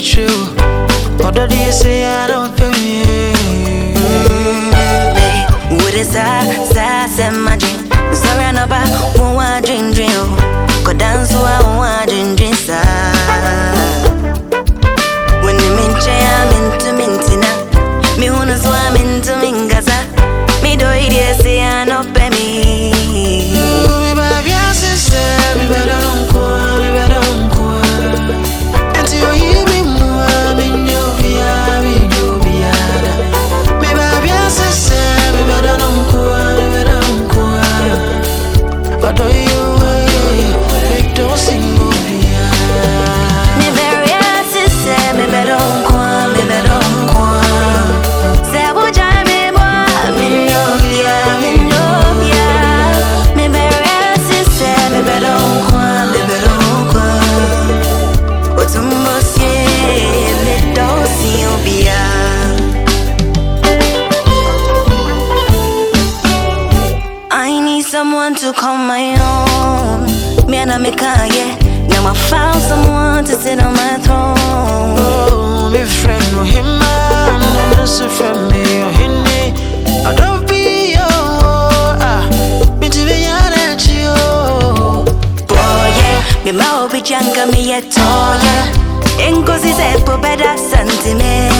dear true. Odo di say I no pay me. Hey, what is that? That's my dream. Sorry, I'm about one dream dream. Go dance one one dream dream. When you mean I'm into mintina. Ah. Me wanna swam into mingaza. Ah. Me do it, say I no to call my own. Me and I make yeah. Now I found someone to sit on my throne. Oh, me friend, no him man, no listen from me, oh hinny. I don't be yo, ah, me to be an at you. Boy, yeah. Me ma obi janka me yet, oh yeah. Engozi se po beda sentime.